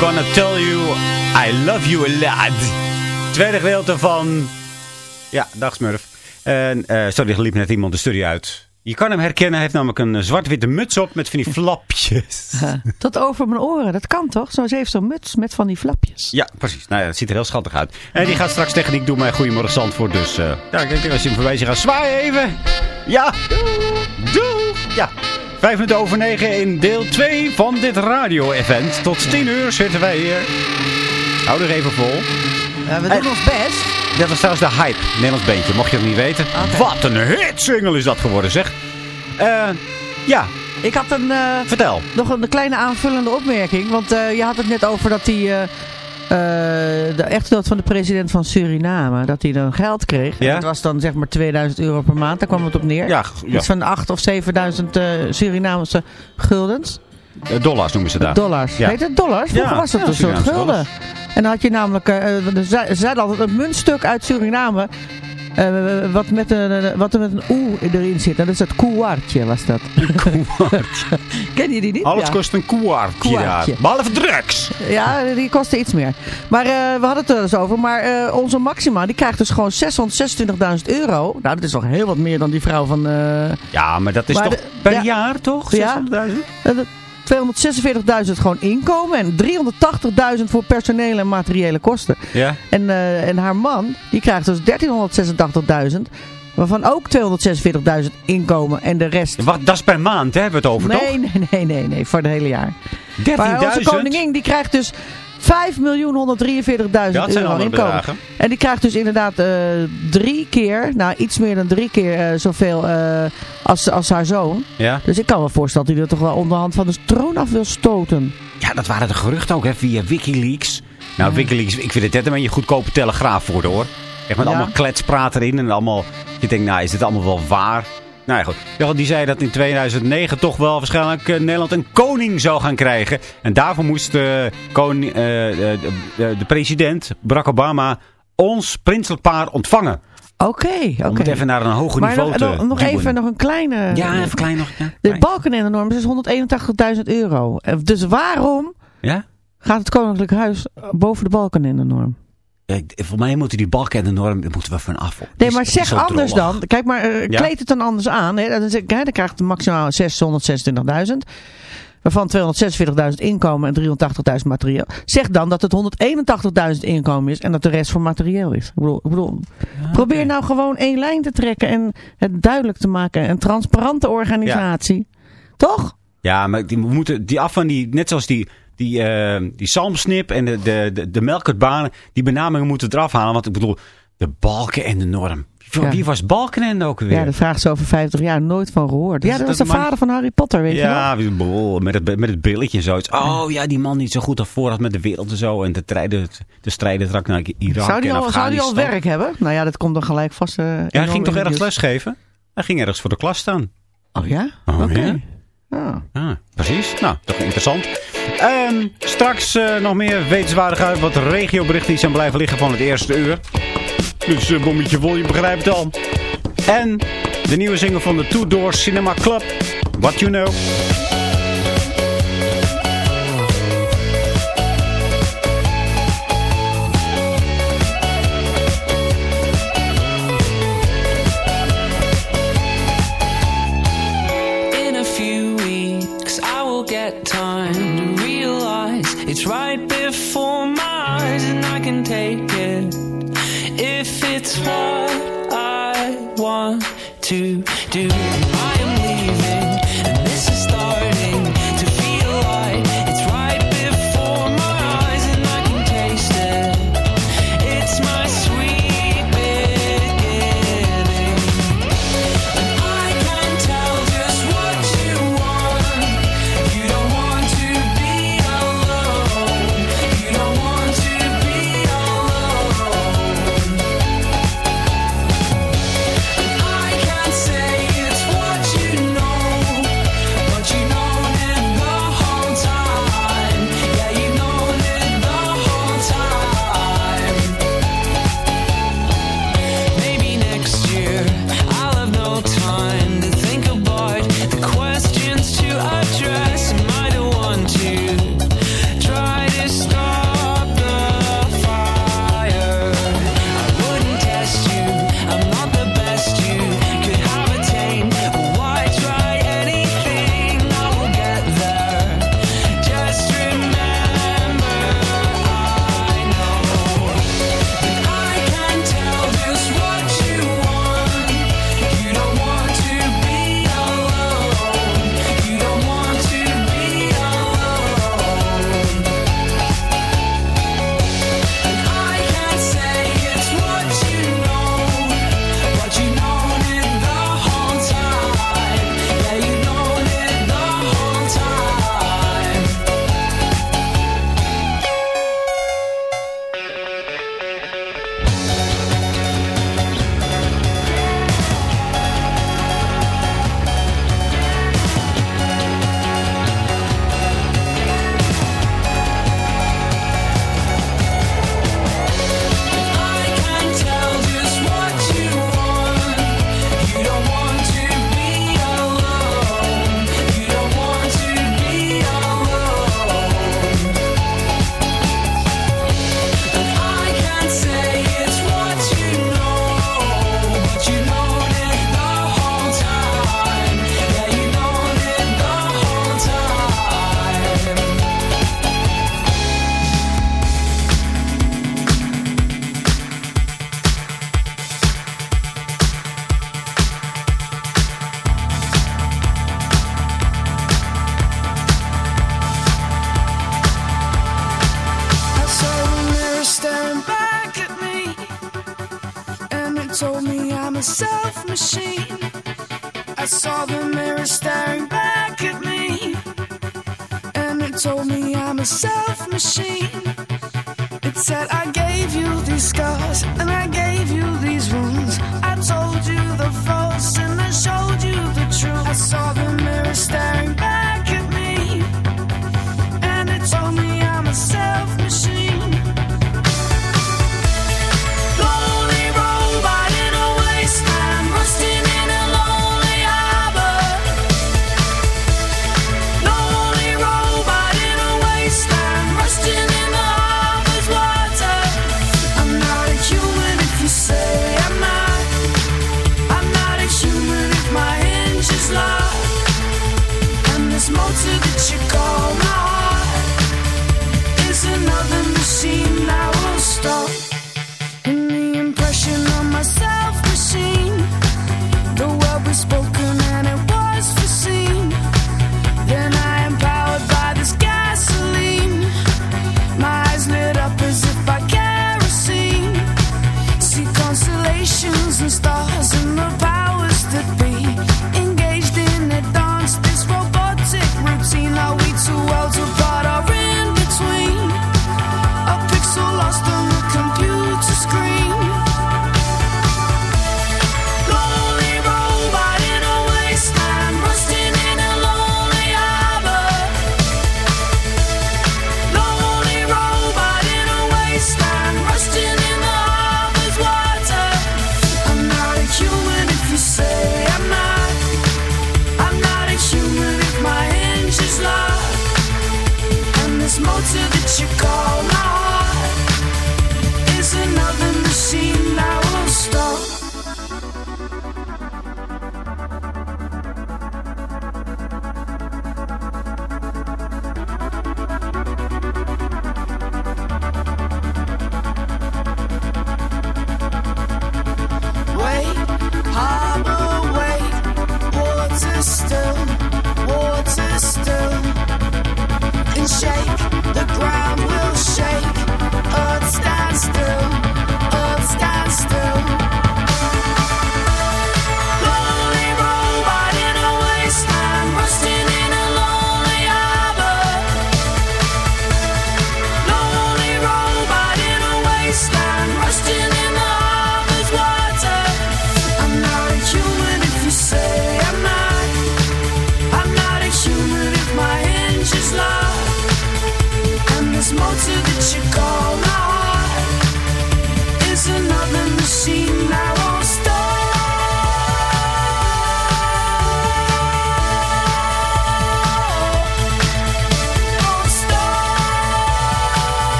Gonna tell you I love you a lot. Tweede gedeelte van... Ja, dag Smurf. En, eh, sorry, er liep net iemand de studio uit. Je kan hem herkennen, hij heeft namelijk een eh, zwart-witte muts op met van die flapjes. Tot over mijn oren, dat kan toch? Zo, ze heeft zo'n muts met van die flapjes. Ja, precies. Nou ja, het ziet er heel schattig uit. En die gaat straks tegen ik doe mij Goedemorgen Zandvoort. Dus eh ja, ik denk als je hem voorbij ziet gaan zwaaien even. Ja, doe. Ja, vijf minuten over negen in deel 2 van dit radio-event. Tot 10 uur zitten wij hier. Hou er even vol. Ja, we doen En- ons best. Dat was trouwens de Hype, Nederlands beentje, mocht je het niet weten. Wat een hitsingle is dat geworden, zeg. Eh, ja, Ik had een, eh, vertel. nog een kleine aanvullende opmerking. Want eh, je had het net over dat eh, eh, de echtgenoot van de president van Suriname, dat hij dan geld kreeg. Ja. Dat was dan zeg maar 2000 euro per maand, daar kwam het op neer. Ja, ja. Iets van 8 of 7000 eh Surinamese guldens. Eh, dollars noemen ze daar. Dollars. Ja. Heet het dollars? Vroeger Ja, was ja, een soort gulden. dollars. En dan had je namelijk, eh, eh, ze zeiden altijd een muntstuk uit Suriname. Eh, wat, met een, wat er met een oe erin zit. Dat is het koewaartje was dat. Ken je die niet? Alles Ja. kost een. Koeaardje. Behalve drugs. Ja, die kostte iets meer. Maar eh, we hadden het er eens over. Maar eh, onze Maxima, die krijgt dus gewoon 626.000 euro. Nou, dat is nog heel wat meer dan die vrouw van... eh, Ja, maar dat is Maar toch de- per ja. jaar, toch? Ja. 600.000? Eh, 246.000 gewoon inkomen en 380.000 voor personele en materiële kosten. Ja. En, eh, en haar man, die krijgt dus 1386.000. Waarvan ook 246.000 inkomen en de rest... Wacht, dat is per maand, hè, hebben we het over, toch? Nee, nee, nee, nee, nee, voor het hele jaar. 13.000? Maar onze koningin, die krijgt dus 5.143.000 Dat zijn euro inkomen. En die krijgt dus inderdaad eh, drie keer, nou iets meer dan drie keer eh, zoveel eh, als, als haar zoon. Ja. Dus ik kan me voorstellen dat hij er toch wel onderhand van de troon af wil stoten. ja, dat waren de geruchten ook, hè, via Wikileaks. Nou, Wikileaks, ik vind het net een beetje goedkope telegraaf worden hoor. Echt met Ja. allemaal kletspraat erin en allemaal... Je denkt, nou, is dit allemaal wel waar? Nou ja, goed. Die zei dat in 2009 toch wel waarschijnlijk eh, Nederland een koning zou gaan krijgen. En daarvoor moest eh, koning, eh, de, de- de president, Barack Obama, ons prinselijk paar ontvangen. Oké, oké. Om het even naar een hoger Maar niveau nog, te nog, nog even nog een kleine... Ja, even klein nog. Ja, De balkenennorm is 181.000 euro. Dus waarom ja? gaat het Koninklijk Huis boven de balkenennorm? Ja, ik- Voor mij moeten die balken en de norm, daar moeten we van af. Nee, maar zeg anders dan. Kijk maar, eh, Ja? kleed het dan anders aan. Hè? Dan, dan krijgt het maximaal 626.000. Waarvan 246.000 inkomen en 380.000 materieel. Zeg dan dat het 181.000 inkomen is en dat de rest voor materieel is. Ik bedoel, ik bedoel probeer nou gewoon één lijn te trekken en het duidelijk te maken. Een transparante organisatie. Toch? Ja, maar die, we moeten die af van die, net zoals die, die, eh, die salmsnip en de, de, de, de melkertbanen, die benamingen moeten eraf halen. Want ik bedoel, de balken en de norm. Wie, Ja. wie was Balkenende ook weer? Ja, dat vraagt ze over 50 jaar nooit van gehoord. Ja, Dat- was dat de man- vader van Harry Potter, weet je wel. Ja, met het, met het billetje en zoiets. Oh ja, die man niet zo goed voor had met de wereld en zo. En de, strijden, de strijden trak naar Irak Zou die, en al, zou die al werk hebben? Nou ja, dat komt dan gelijk vast. eh, Ja, hij ging toch ergens lesgeven? Hij ging ergens voor de klas staan. Oh ja? Oh, Oké. Ah. Precies. Nou, toch interessant. Ehm, straks eh, nog meer wetenswaardig uit wat regioberichten die zijn blijven liggen van het eerste uur. Dus uh, bommetje vol, je begrijpt het al. En de nieuwe single van de Two Doors Cinema Club. What You Know. What I want to do.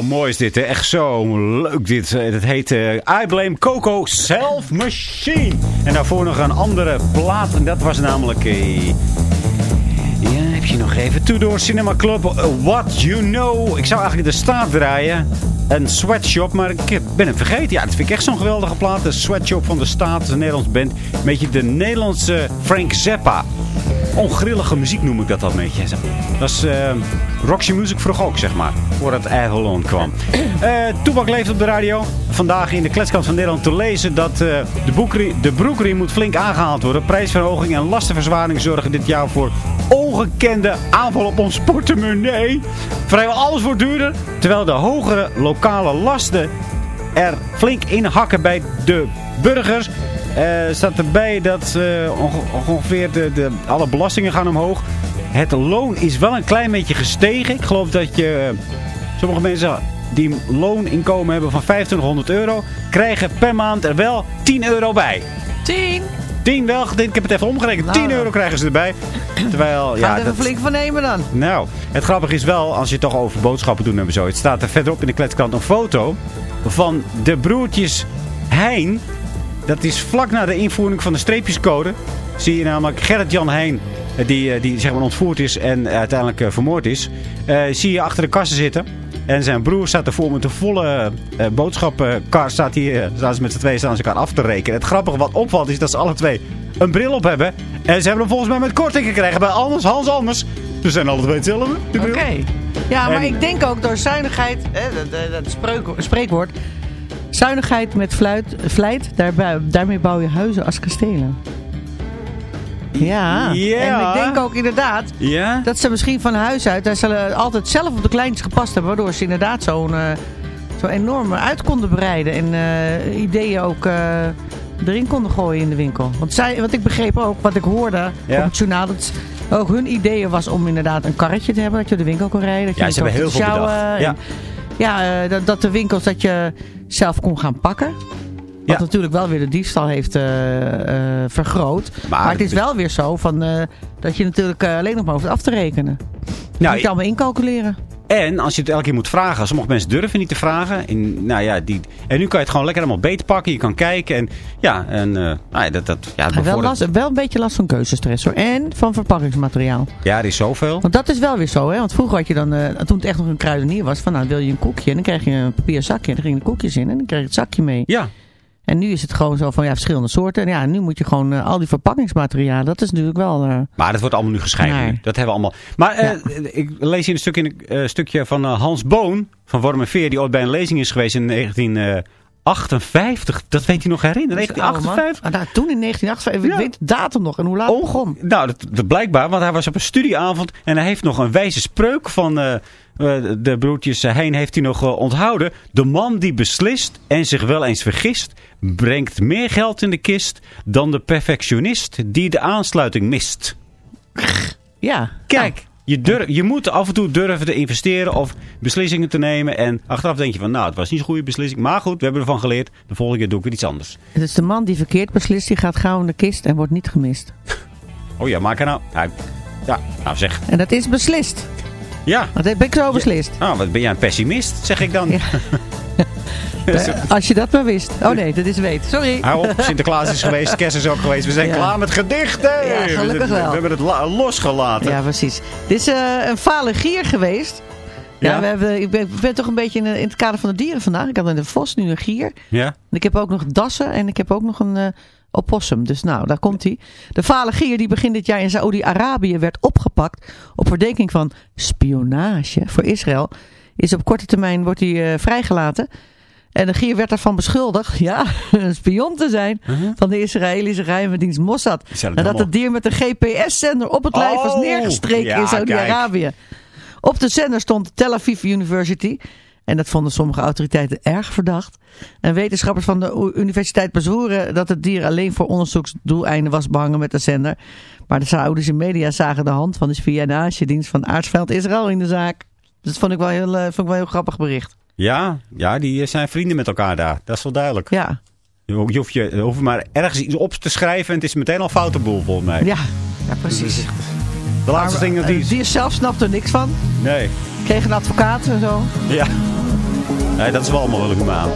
Oh, mooi is dit, hè? Echt zo leuk dit. Eh, Het heet eh, I Blame Coco Self Machine. En daarvoor nog een andere plaat. En dat was namelijk... eh, ja, heb je nog even. Tudor Cinema Club, eh, What You Know. Ik zou eigenlijk de staat draaien. Een sweatshop, maar ik ben het vergeten. Ja, dat vind ik echt zo'n geweldige plaat. De sweatshop van de staat, een Nederlands band. Een beetje de Nederlandse Frank Zappa. Ongrillige muziek noem ik dat al een beetje. Dat is eh, Roxy Music vroeg ook, zeg maar. Voordat Avalon kwam. Eh Toebak leeft op de radio. Vandaag in de kletskant van Nederland te lezen dat eh, de, boekriem, de broekriem moet flink aangehaald worden. Prijsverhoging en lastenverzwaring zorgen dit jaar voor ongekende aanval op ons portemonnee. Vrijwel alles wordt duurder. Terwijl de hogere lokale lasten er flink in hakken bij de burgers. Eh staat erbij dat eh, onge- ongeveer de, de, alle belastingen gaan omhoog. Het loon is wel een klein beetje gestegen. Ik geloof dat je... eh, sommige mensen die een looninkomen hebben van 2500 euro... krijgen per maand er wel 10 euro bij. Tien. 10 wel, ik heb het even omgerekend. Nou, 10 dan. euro krijgen ze erbij. Terwijl, Ga ja, er even dat, flink van nemen dan. nou, het grappige is wel, als je het toch over boodschappen doen en zo. Het staat er verderop in de kletskrant een foto van de broertjes Heijn. Dat is vlak na de invoering van de streepjescode. Zie je namelijk Gerrit-Jan Heijn, eh, die, eh, die zeg maar ontvoerd is en uiteindelijk eh, vermoord is. zie je achter de kassen zitten. En zijn broer staat ervoor met een volle eh, boodschappenkar. Staat hier, staan ze met z'n tweeën staan ze elkaar af te rekenen. Het grappige wat opvalt is dat ze alle twee een bril op hebben. En ze hebben hem volgens mij met korting gekregen bij Anders, Hans Anders. We zijn alle twee hetzelfde. Oké. Ja, maar En- ik denk ook door zuinigheid, hè, dat, dat, spreekwoord. Zuinigheid met fluit, vlijt, daarmee bouw je huizen als kastelen. Ja. En ik denk ook inderdaad dat ze misschien van huis uit, daar zullen altijd zelf op de kleintjes gepast hebben, waardoor ze inderdaad zo'n eh, zo enorm uit konden bereiden en eh, ideeën ook eh, erin konden gooien in de winkel. Want zij, wat ik begreep ook, wat ik hoorde Ja. op het journaal, dat ook hun ideeën was om inderdaad een karretje te hebben, dat je de winkel kon rijden. Dat je Ja, ze hebben heel veel bedacht. en- ja, eh, dat, dat de winkels dat je zelf kon gaan pakken. Wat Ja. natuurlijk wel weer de diefstal heeft eh, eh, vergroot. Maar, Maar het is wel weer zo van, dat je natuurlijk alleen nog maar hoeft af te rekenen. Nou, moet je allemaal incalculeren. En als je het elke keer moet vragen. Sommige mensen durven niet te vragen. En, nou ja, die, en nu kan je het gewoon lekker allemaal beter pakken. Je kan kijken. En ja, en, eh, nou ja dat, dat, ja, wel, last, wel een beetje last van keuzestress hoor. En van verpakkingsmateriaal. Ja, er is zoveel. Want dat is wel weer zo hè. Want vroeger had je dan, eh, toen het echt nog een kruidenier was. Van nou wil je een koekje. En dan krijg je een papier zakje. En dan gingen de koekjes in. En dan krijg je het zakje mee. Ja, En nu is het gewoon zo van ja, verschillende soorten. En ja, nu moet je gewoon eh, al die verpakkingsmaterialen. Dat is natuurlijk wel... eh, maar dat wordt allemaal nu gescheiden. Nee. Dat hebben we allemaal. Maar eh, ik lees hier een stuk in een eh, stukje van Hans Boon. Van Worm en Veer. Die ooit bij een lezing is geweest in 1958. Dat weet hij nog herinneren. dat is een oude man. 1958. Ah, nou, toen in 1958. Ja. Ik weet de datum nog. En hoe laat het begon. Nou, dat, dat blijkbaar, want hij was op een studieavond en hij heeft nog een wijze spreuk van eh, eh, de broertjes heen heeft hij nog eh, onthouden. De man die beslist en zich wel eens vergist, brengt meer geld in de kist dan de perfectionist die de aansluiting mist. Ja, Kijk, je, durf, je moet af en toe durven te investeren of beslissingen te nemen. En achteraf denk je van, nou, het was niet zo'n goede beslissing. Maar goed, we hebben ervan geleerd. De volgende keer doe ik weer iets anders. Het is de man die verkeerd beslist. Die gaat gauw in de kist en wordt niet gemist. Oh ja, maak er nou... Ja, ja, nou zeg. En dat is beslist. Ja. Dat heb ik zo beslist. Nou, wat ben jij een pessimist, zeg ik dan. Ja. Als je dat maar wist. Oh nee, dat is weet. Sorry. Hou op, Sinterklaas is geweest, kerst is ook geweest. We zijn Ja. klaar met gedichten. Ja, gelukkig we, wel. we hebben het la- losgelaten. Ja, precies. Dit is eh, een fale gier geweest. Ja, Ja? We hebben, ik, ben, ik ben toch een beetje in, in het kader van de dieren vandaag. Ik had een vos, nu een gier. Ja? En ik heb ook nog dassen en ik heb ook nog een eh opossum. Dus nou, daar komt hij. De vale gier die begin dit jaar in Saoedi-Arabië werd opgepakt op verdenking van spionage voor Israël. Is op korte termijn wordt hij eh, vrijgelaten. En de gier werd daarvan beschuldigd, ja, een spion te zijn van de Israëlische geheime dienst Mossad. Is dat Nadat het dier met een GPS-zender op het lijf was Oh, neergestreken ja, in Saudi-Arabië. Op de zender stond Tel Aviv University. En dat vonden sommige autoriteiten erg verdacht. En wetenschappers van de universiteit bezwoeren dat het dier alleen voor onderzoeksdoeleinden was behangen met de zender. Maar de Saoedische media zagen de hand van de spionagedienst van aardsveld Israël in de zaak. Dus dat vond ik wel heel, eh, vond ik wel heel grappig bericht. Ja, ja, die zijn vrienden met elkaar daar. Dat is wel duidelijk. Ja, Je, ho- je hoeft je, je hoeft maar ergens iets op te schrijven en het is meteen al foute boel volgens mij. ja, ja precies. De laatste ding dat Eh, die... Dier zelf snapte er niks van. Nee. Kreeg een advocaat en zo. Ja. Nee, dat is wel allemaal wel humaan.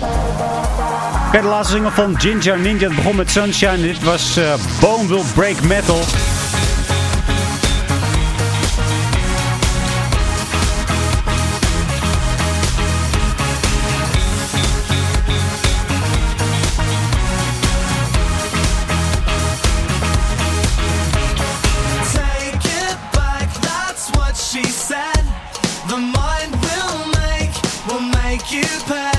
De laatste single van Ginger Ninja. Het begon met Sunshine. Dit was eh, Bone Will Break Metal. Said. The mind will make, will make you pay.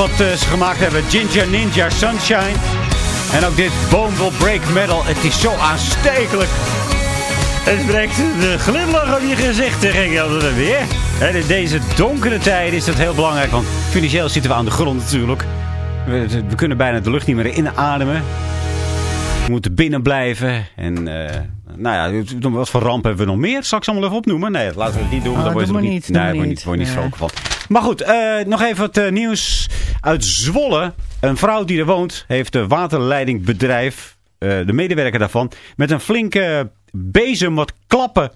Wat eh, ze gemaakt hebben. Ginger Ninja Sunshine. En ook dit Bone Will Break Metal. Het is zo aanstekelijk. Het brengt de glimlach op je gezicht, zeg ik altijd weer. En in deze donkere tijden is dat heel belangrijk. Want financieel zitten we aan de grond natuurlijk. We, we kunnen bijna de lucht niet meer inademen. We moeten binnen blijven. En eh, nou ja, wat voor ramp hebben we nog meer? Zal ik ze allemaal even opnoemen? Nee, laten we het niet doen. Oh, dan word je er niet, niet, nee, je niet. niet, je niet van. Maar goed, eh, nog even wat nieuws uit Zwolle. Een vrouw die er woont heeft een waterleidingbedrijf, eh, de medewerker daarvan, met een flinke bezem wat klappen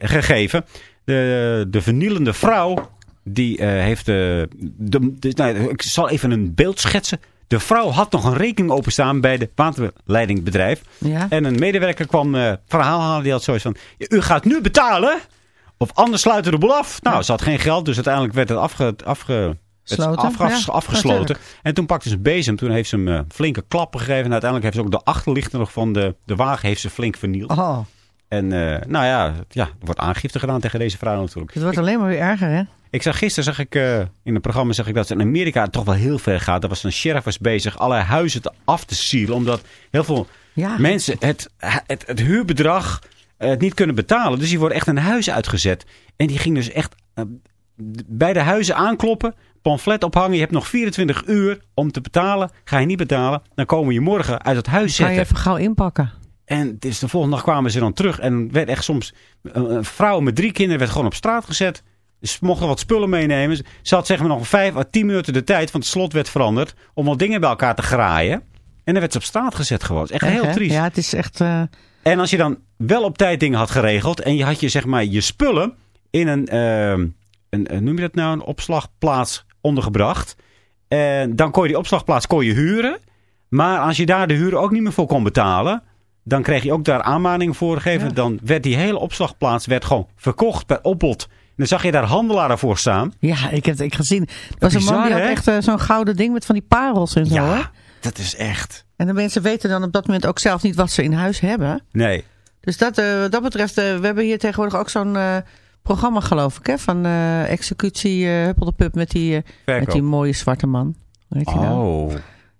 gegeven. De, de vernielende vrouw, die eh, heeft... eh, de, de- nou, ik zal even een beeld schetsen. De vrouw had nog een rekening openstaan bij het waterleidingbedrijf. Ja. En een medewerker kwam verhaal halen. Die had zoiets van, u gaat nu betalen... Of anders sluiten we de boel af. Nou, ze had geen geld, dus uiteindelijk werd het, afge, afge, het afgas- ja. afgesloten. En toen pakte ze een bezem. Toen heeft ze hem eh, flinke klappen gegeven. En uiteindelijk heeft ze ook de achterlichten nog van de, de wagen heeft ze flink vernield. Oh, En eh, nou ja, het- ja, er wordt aangifte gedaan tegen deze vrouw natuurlijk. het wordt alleen maar weer erger, hè? Ik zag gisteren, zag ik, eh, in het programma zag ik dat ze in Amerika toch wel heel ver gaat. Daar was een sheriff was bezig allerlei huizen te af te sielen. Omdat heel veel Ja. mensen het, het, het huurbedrag eh, niet kunnen betalen. Dus die worden echt een huis uitgezet. En die ging dus echt bij de huizen aankloppen. Pamflet ophangen. Je hebt nog 24 uur om te betalen. Ga je niet betalen, dan komen je morgen uit het huis Ga je zetten. even gauw inpakken. En dus de volgende dag kwamen ze dan terug. En werd echt soms een, vrouw met drie kinderen werd gewoon op straat gezet. Ze mochten wat spullen meenemen. Ze had zeg maar nog vijf à tien minuten de tijd, want het slot werd veranderd, om wat dingen bij elkaar te graaien. En dan werd ze op straat gezet gewoon. Het is echt Echt, heel hè? triest. Ja, het is echt... eh, En als je dan wel op tijd dingen had geregeld en je had je zeg maar je spullen in een, ehm, een eh, noem je dat nou, een opslagplaats ondergebracht. En dan kon je die opslagplaats kon je huren. Maar als je daar de huur ook niet meer voor kon betalen, dan kreeg je ook daar aanmaningen voor gegeven. Ja. Dan werd die hele opslagplaats werd gewoon verkocht per opbod. En dan zag je daar handelaren voor staan. ja, ik heb het ik gezien. Er was een man die had hè? echt eh, zo'n gouden ding met van die parels en zo? Ja, dat is echt. En de mensen weten dan op dat moment ook zelf niet wat ze in huis hebben. Nee. Dus dat, eh, wat dat betreft, eh, we hebben hier tegenwoordig ook zo'n programma geloof ik, hè? Van eh, executie uh, Huppel de Pup met die, eh, met die mooie zwarte man. Hoe heet hij nou? Oh.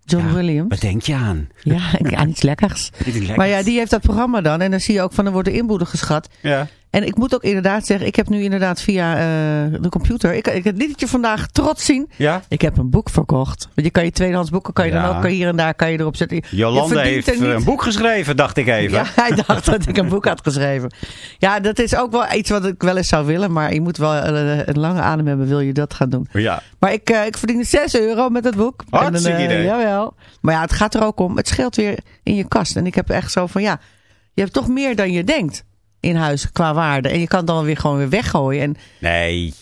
John Ja, Williams. Wat denk je aan? Ja, ja, niets lekkers. Maar ja, die heeft dat programma dan. En dan zie je ook van, er wordt de inboedel geschat. Ja. En ik moet ook inderdaad zeggen, ik heb nu inderdaad via eh, de computer, ik, ik liet je vandaag trots zien. Ja? Ik heb een boek verkocht. Want je kan je tweedehands boeken, kan je Ja. dan ook hier en daar kan je erop zetten. Verdient heeft een boek geschreven, dacht ik even. Ja, hij dacht dat ik een boek had geschreven. Ja, dat is ook wel iets wat ik wel eens zou willen. Maar je moet wel eh, een lange adem hebben, wil je dat gaan doen. Ja. Maar ik, eh, ik verdiende 6 euro met het boek. Hartstikke En, eh, idee. Jawel. Maar ja, het gaat er ook om. Het scheelt weer in je kast. En ik heb echt zo van, ja, je hebt toch meer dan je denkt in huis qua waarde. En je kan het dan weer gewoon weer weggooien. En, Nee.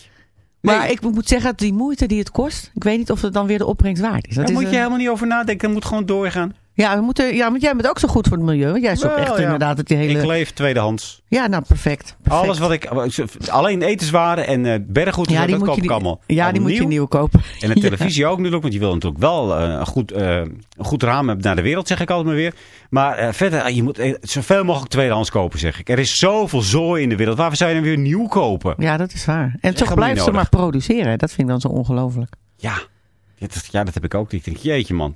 maar Nee. ik moet zeggen, dat die moeite die het kost, ik weet niet of het dan weer de opbrengst waard is. Dat Daar is moet je helemaal niet over nadenken. Dat moet gewoon doorgaan. Ja, we moeten, ja, want jij bent ook zo goed voor het milieu. Want jij zoekt Wel, echt ja. inderdaad dat die hele... Ik leef tweedehands. Ja, nou, perfect. perfect. Alles wat ik... Alleen etenswaren en eh berggoed, ja, dat die koop moet je, ik allemaal. Ja, die moet je nieuw. kopen. En de televisie ook natuurlijk, want je wil natuurlijk wel eh, een, goed, eh, een goed raam hebben naar de wereld, zeg ik altijd maar weer. Maar eh, verder, je moet zoveel mogelijk tweedehands kopen, zeg ik. Er is zoveel zooi in de wereld. Waarvoor zou je dan weer nieuw kopen? Ja, dat is waar. En toch blijven niet ze maar produceren. Dat vind ik dan zo ongelooflijk. Ja. Ja, dat, ja, dat heb ik ook. Ik denk, jeetje man.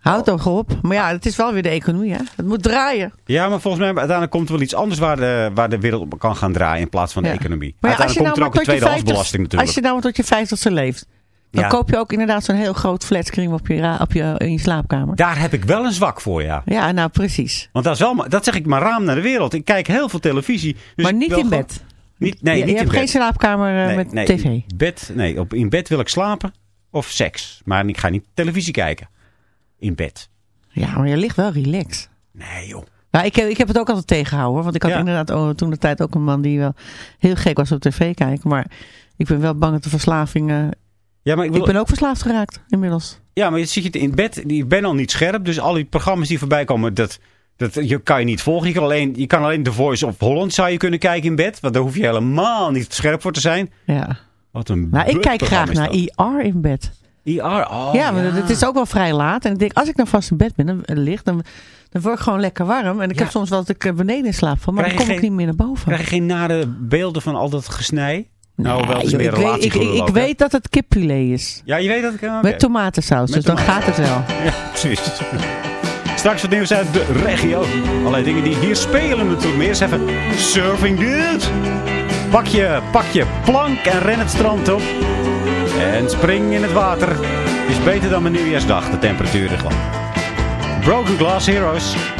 Houd toch op. Maar ja, het is wel weer de economie, hè. Het moet draaien. Ja, maar volgens mij uiteindelijk komt er wel iets anders waar de, waar de wereld op kan gaan draaien in plaats van Ja. de economie. Maar ja, als je uiteindelijk nou komt er maar ook een tot je 50 tweedehandsbelasting natuurlijk. Als je nou maar tot je vijftigste leeft. Dan Ja. koop je ook inderdaad zo'n heel groot flatscreen op je, op je, in je slaapkamer. Daar heb ik wel een zwak voor, ja. Ja, nou precies. Want dat is wel, dat zeg ik, mijn raam naar de wereld. Ik kijk heel veel televisie. dus maar niet in gewoon- bed. Niet, nee, je niet je hebt bed. geen slaapkamer eh, nee, met nee, tv. Bed, nee, op, in bed wil ik slapen of seks. Maar ik ga niet televisie kijken. In bed. Ja, maar je ligt wel relaxed. Nee, joh. Nou, ik, heb, ik heb het ook altijd tegengehouden. hoor. Want ik had Ja. inderdaad oh, toen de tijd ook een man die wel heel gek was op tv kijken. Maar ik ben wel bang dat de verslaving... Ja, maar ik, ik ben ook verslaafd geraakt inmiddels. ja, maar je zit je in bed. Ik ben al niet scherp. Dus al die programma's die voorbij komen, dat, dat je kan je niet volgen. Je kan alleen, je kan alleen The Voice of Holland zou je kunnen kijken in bed. Want daar hoef je helemaal niet scherp voor te zijn. Ja. Wat een Nou, ik kijk graag naar. IR in bed. IR, oh, ja, maar het is ook wel vrij laat. En ik denk, als ik nou vast in bed ben, dan, lig, dan, dan word ik gewoon lekker warm. En ik Ja. heb soms wel dat ik eh, beneden in slaap van, maar Krijg dan kom ik niet meer naar boven. Krijg je geen nare beelden van al dat gesnij? Nou, wel, het is joh, meer ik, weet, ik, weet dat het kipfilet is. Ja, je weet dat ik... oké. Met tomatensaus, Met dus dan gaat het wel. Ja, precies. Straks wat nieuws uit de regio. Allerlei dingen die hier spelen natuurlijk. Maar eerst even surfing dude. Pak je, pak je plank en ren het strand op. En spring in het water. Is beter dan mijn nieuwjaarsdag, de temperaturen gewoon. Broken Glass Heroes.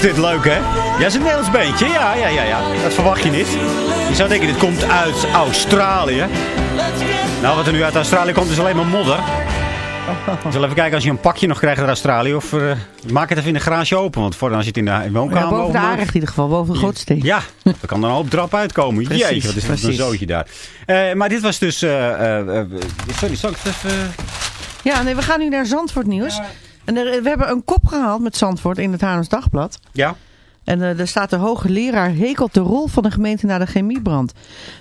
Is dit leuk, hè? Ja, is een Nederlands beentje. Ja, ja, ja, ja. Dat verwacht je niet. Je zou denken, dit komt uit Australië. Nou, wat er nu uit Australië komt, is alleen maar modder. We zullen even kijken als je een pakje nog krijgt uit Australië. Of eh, maak het even in de garage open. Want voor dan zit in de in de woonkamer. Ja, boven de in ieder geval, boven de. Ja, er kan dan een hoop drap uitkomen. Precies, Jeetje, wat is dat een zootje daar. Eh, maar dit was dus... eh, eh, eh, sorry, zal ik het even... Ja, nee, we gaan nu naar Zandvoort nieuws. En er, we hebben een kop gehaald met Zandvoort in het Haarlems Dagblad. Ja? En eh, er staat de hoge leraar hekelt de rol van de gemeente na de chemiebrand.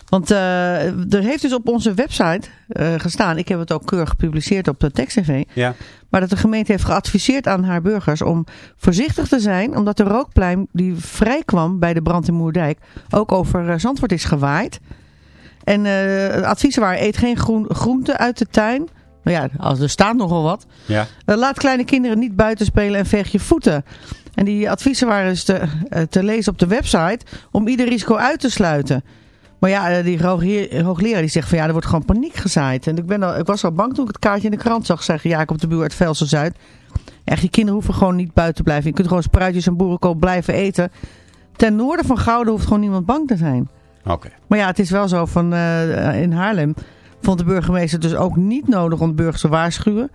Want eh, er heeft dus op onze website eh, gestaan, ik heb het ook keurig gepubliceerd op de TextTV, Ja. maar dat de gemeente heeft geadviseerd aan haar burgers om voorzichtig te zijn, omdat de rookpluim die vrijkwam bij de brand in Moerdijk ook over Zandvoort is gewaaid. En adviezen waren, eet geen groen, groente uit de tuin. Nou ja, als er staat nogal wat. Ja. Eh, laat kleine kinderen niet buiten spelen en veeg je voeten. En die adviezen waren dus te, eh, te lezen op de website om ieder risico uit te sluiten. Maar ja, eh, die hoogleraar die zegt van ja, er wordt gewoon paniek gezaaid. En ik, ben al, ik was al bang toen ik het kaartje in de krant zag zeggen Jacob de Buur uit Zuid. Echt, die kinderen hoeven gewoon niet buiten te blijven. Je kunt gewoon spruitjes en boerenkool blijven eten. Ten noorden van Gouden hoeft gewoon niemand bang te zijn. Oké. Maar ja, het is wel zo van in Haarlem vond de burgemeester dus ook niet nodig om de burgers te waarschuwen.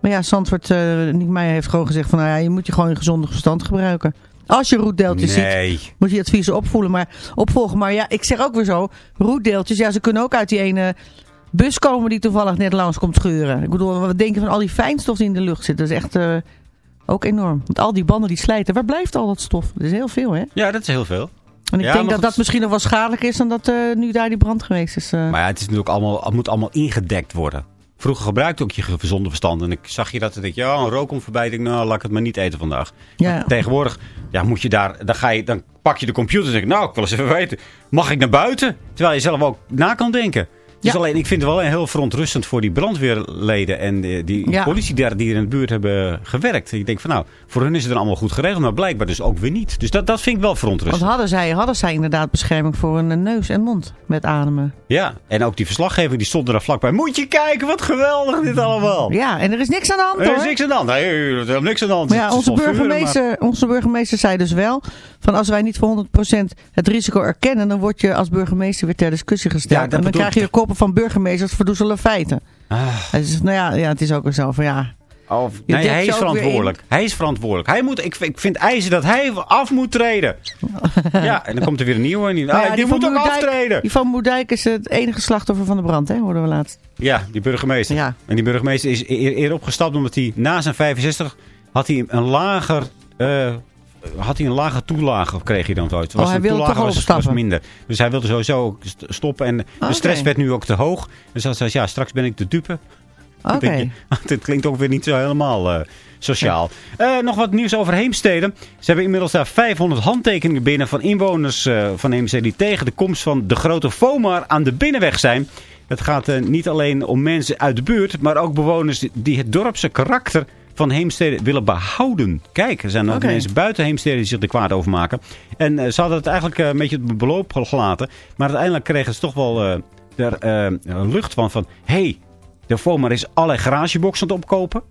Maar ja, Zandvoort, eh Niek Meijer heeft gewoon gezegd van nou ja, je moet je gewoon je gezonde verstand gebruiken. Als je roetdeeltjes ziet, moet je adviezen opvoelen, maar, opvolgen. Maar ja, ik zeg ook weer zo, roetdeeltjes, ja, ze kunnen ook uit die ene bus komen die toevallig net langs komt scheuren. Ik bedoel, we denken van al die fijnstof die in de lucht zit, dat is echt eh, ook enorm. Want al die banden die slijten, waar blijft al dat stof? Dat is heel veel, hè? Ja, dat is heel veel. En ik Ja, denk maar dat goed. dat misschien nog wel schadelijk is dan dat eh, nu daar die brand geweest is. eh. Maar ja, het, is natuurlijk allemaal, het moet allemaal ingedekt worden. vroeger gebruikte ook je gezonde verstand. En ik zag je dat en je, ja, een rook komt voorbij. Ik denk, nou, laat ik het maar niet eten vandaag. Ja. Maar Tegenwoordig, ja, moet je daar, dan, ga je, dan pak je de computer en denk, nou, ik wil eens even weten, mag ik naar buiten? Terwijl je zelf ook na kan denken. Dus Ja. alleen, ik vind het wel heel verontrustend voor die brandweerleden en eh, die Ja. politie daar die in de buurt hebben gewerkt. Ik denk van, nou, voor hun is het dan allemaal goed geregeld, maar blijkbaar dus ook weer niet. Dus dat, dat vind ik wel Want verontrustend. hadden zij, hadden zij inderdaad bescherming voor een neus en mond met ademen. Ja, en ook die verslaggever die stond er dan vlakbij. Moet je kijken, wat geweldig dit allemaal. Ja, en er is niks aan de hand Er is hoor. niks aan de hand. Nee, er is niks aan de hand. Maar ja, onze burgemeester, onze burgemeester zei dus wel... van als wij niet voor 100% het risico erkennen... dan word je als burgemeester weer ter discussie gesteld. en dan bedoel krijg je de koppen van burgemeesters voor doezele feiten. Ah, nou ja, ja, het is ook weer zo van ja... of, nee, hij is verantwoordelijk. Hij is verantwoordelijk. Hij moet, ik, ik vind eisen dat hij af moet treden. ja, en dan komt er weer een nieuwe. En die, Maar ah, ja, die, moet ook Moerdijk- aftreden. Die van Moerdijk is het enige slachtoffer van de brand, hè? Hoorden we laatst. Ja, die burgemeester. Ja. En die burgemeester is eer, eer opgestapt omdat hij na zijn 65 had hij een lager... eh, had hij een lage toelage, of kreeg hij dan ooit? Oh, hij de wilde toelage toch was, was minder. Dus hij wilde sowieso stoppen. En de stress werd nu ook te hoog. Dus hij zei, ja, straks ben ik de dupe. Oké. Dit klinkt ook weer niet zo helemaal eh, sociaal. Eh, nog wat nieuws over Heemstede. Ze hebben inmiddels daar 500 handtekeningen binnen van inwoners eh, van Heemstede... die tegen de komst van de grote FOMAR aan de binnenweg zijn. Het gaat niet alleen om mensen uit de buurt... maar ook bewoners die het dorpse karakter van Heemstede willen behouden. Kijk, er zijn ook Oké. mensen buiten Heemstede die zich er kwaad over maken. En eh, ze hadden het eigenlijk eh, een beetje op beloop gelaten. Maar uiteindelijk kregen ze toch wel eh, er lucht van... van hey, de FOMAR is allerlei garageboxen aan het opkopen.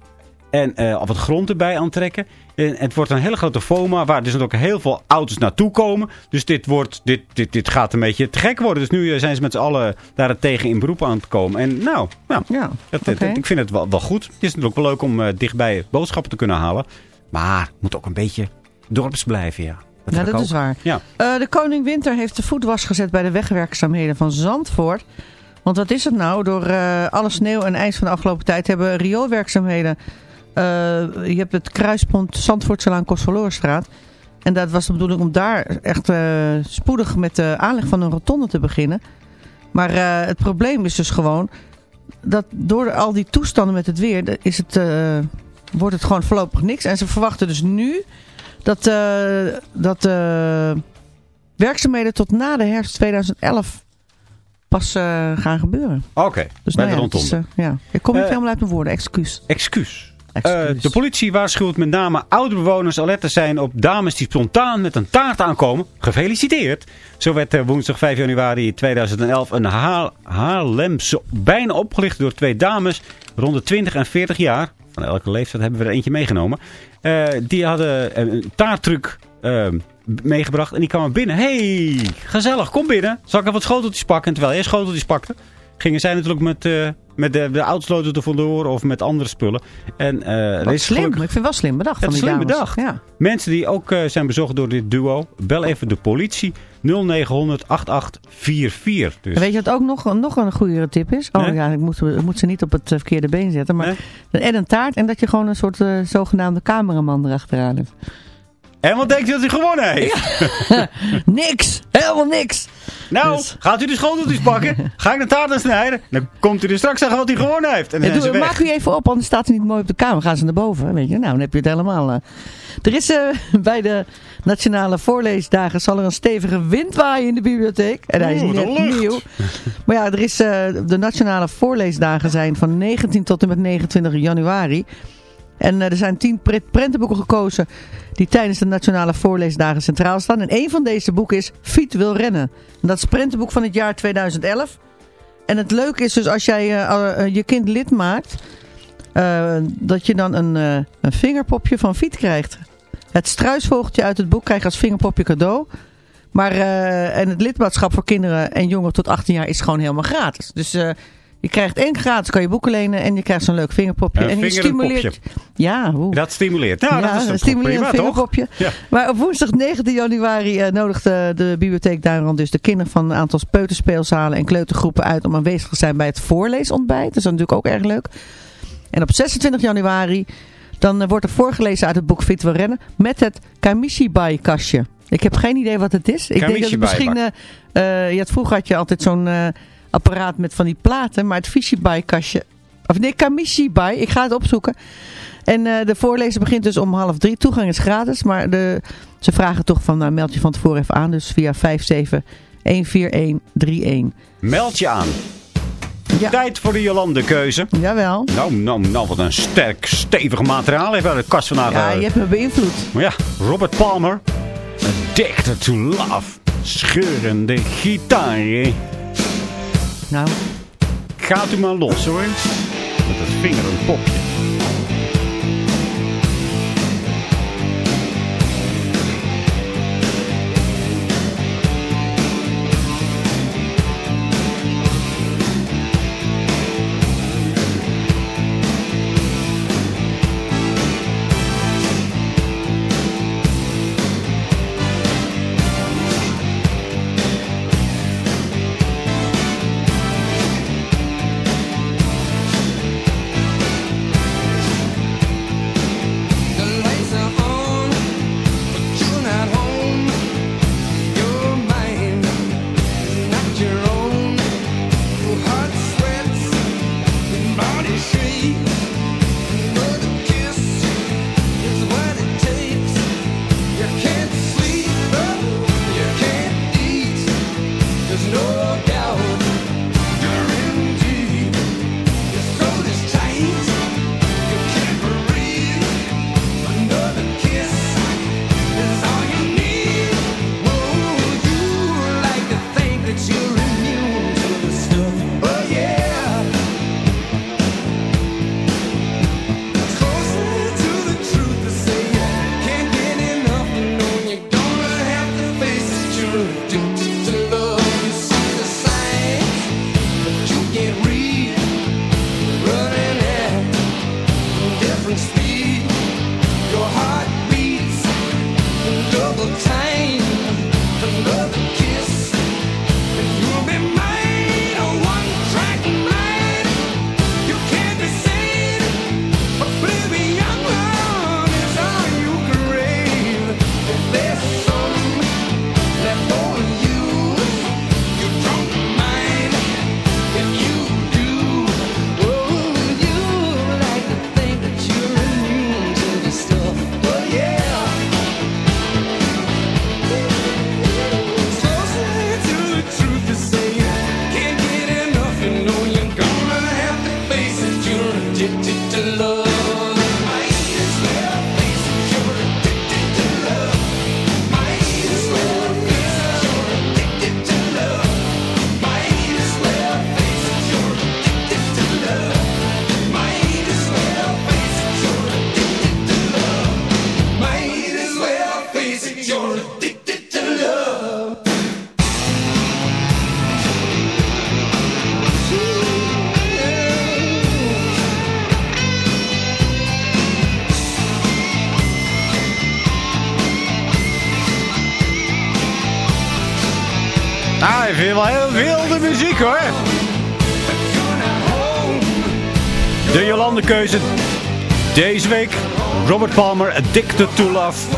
En eh al wat grond erbij aantrekken. En het wordt een hele grote FOMA waar dus ook heel veel auto's naartoe komen. Dus dit, wordt, dit, dit, dit gaat een beetje te gek worden. Dus nu eh, zijn ze met z'n allen daar tegen in beroep aan het komen. En nou, nou Ja, dat, dat- ik vind het wel, wel goed. Het is natuurlijk wel leuk om eh, dichtbij boodschappen te kunnen halen. Maar het moet ook een beetje dorps blijven, ja. Dat ook. is waar. Ja. Eh, de Koning Winter heeft de voet was gezet bij de wegwerkzaamheden van Zandvoort. Want wat is het nou? Door eh, alle sneeuw en ijs van de afgelopen tijd hebben rioolwerkzaamheden... eh, je hebt het kruispunt Zandvoortselaan Kostverloorstraat. En dat was de bedoeling om daar echt eh, spoedig met de aanleg van een rotonde te beginnen. Maar eh, het probleem is dus gewoon... dat door al die toestanden met het weer... Is het, wordt het gewoon voorlopig niks. En ze verwachten dus nu dat, dat werkzaamheden tot na de herfst 2011 pas gaan gebeuren. Oké, Dus bij nou de ja, eh, ja. Ik kom niet helemaal uit mijn woorden, excuus. Excuus. Eh, de politie waarschuwt met name oude bewoners alert te zijn op dames die spontaan met een taart aankomen. Gefeliciteerd. Zo werd eh, woensdag 5 januari 2011 een Ha- Haarlemse bijna opgelicht door twee dames rond de 20 en 40 jaar. Van elke leeftijd hebben we er eentje meegenomen. Eh, die hadden een taarttruc eh, meegebracht en die kwamen binnen. hey, gezellig, kom binnen. Zal ik even wat schoteltjes pakken? En terwijl jij schoteltjes pakte, gingen zij natuurlijk met, eh, met de, de autosloten er vandoor of met andere spullen. En, eh, Wat is slim. gelukkig- Ik vind het wel slim bedacht Het van die slim dames. bedacht. Ja. Mensen die ook eh, zijn bezocht door dit duo, bel even de politie 0900 8844. Dus, weet je wat ook nog, nog een goede tip is? Oh Nee? ja, ik moet, ik moet ze niet op het verkeerde been zetten. Maar Nee? en een taart en dat je gewoon een soort zogenaamde cameraman erachteraan hebt. En wat denkt u dat hij gewonnen heeft? Niks! Helemaal niks! Nou, Dus- gaat u de schoteltjes pakken? Ga ik de taart aan snijden? Dan komt u er straks zeggen wat hij gewonnen heeft. En Ja, doe, maak u even op, anders staat hij niet mooi op de kamer. Gaan ze naar boven, weet je. Nou, dan heb je het helemaal. eh. Er is eh, bij de Nationale Voorleesdagen zal er een stevige wind waaien in de bibliotheek. En hij is Oeh, net nieuw. Maar ja, er is, eh, de Nationale Voorleesdagen zijn van 19 tot en met 29 januari. En eh, er zijn tien prentenboeken gekozen die tijdens de Nationale Voorleesdagen centraal staan. En een van deze boeken is Fiet wil rennen. En dat is prentenboek van het jaar 2011. En het leuke is dus als jij eh, eh, je kind lid maakt, dat je dan een, een vingerpopje van Fiet krijgt. Het struisvogeltje uit het boek krijg als vingerpopje cadeau. Maar en het lidmaatschap voor kinderen en jongeren tot 18 jaar is gewoon helemaal gratis. Dus je krijgt één gratis, kan je boeken lenen en je krijgt zo'n leuk vingerpopje. Een en je stimuleert. Ja, hoe. Dat stimuleert. Nou, dat is een toch? vingerpopje. Ja. Maar op woensdag 19 januari eh, nodigde de bibliotheek daarom dus de kinderen van een aantal peuterspeelzalen en kleutergroepen uit om aanwezig te zijn bij het voorleesontbijt. Dat is natuurlijk ook erg leuk. En op 26 januari dan eh, wordt er voorgelezen uit het boek Fit wil rennen met het Kamishibai kastje. Ik heb geen idee wat het is. Ik denk dat het misschien... eh eh, je had, vroeger had je altijd zo'n eh, apparaat met van die platen, maar het Fishibai kastje Of nee, Kamishibai. Ik ga het opzoeken. En eh, de voorlezen begint dus om half drie. Toegang is gratis, maar de, ze vragen toch van nou, meld je van tevoren even aan. Dus via 5714131. Meld je aan. Ja. Tijd voor de Jolande keuze. Jawel. Nou, nou, nou, wat een sterk, stevig materiaal heeft uit de kast vandaag. Ja, eh. je hebt me beïnvloed. Maar ja, Robert Palmer. Addicted to love. Scheurende gitaar. Nou, Gaat u maar los hoor. Met het vinger een popje. Keuze. Deze week Robert Palmer, Addicted to Love.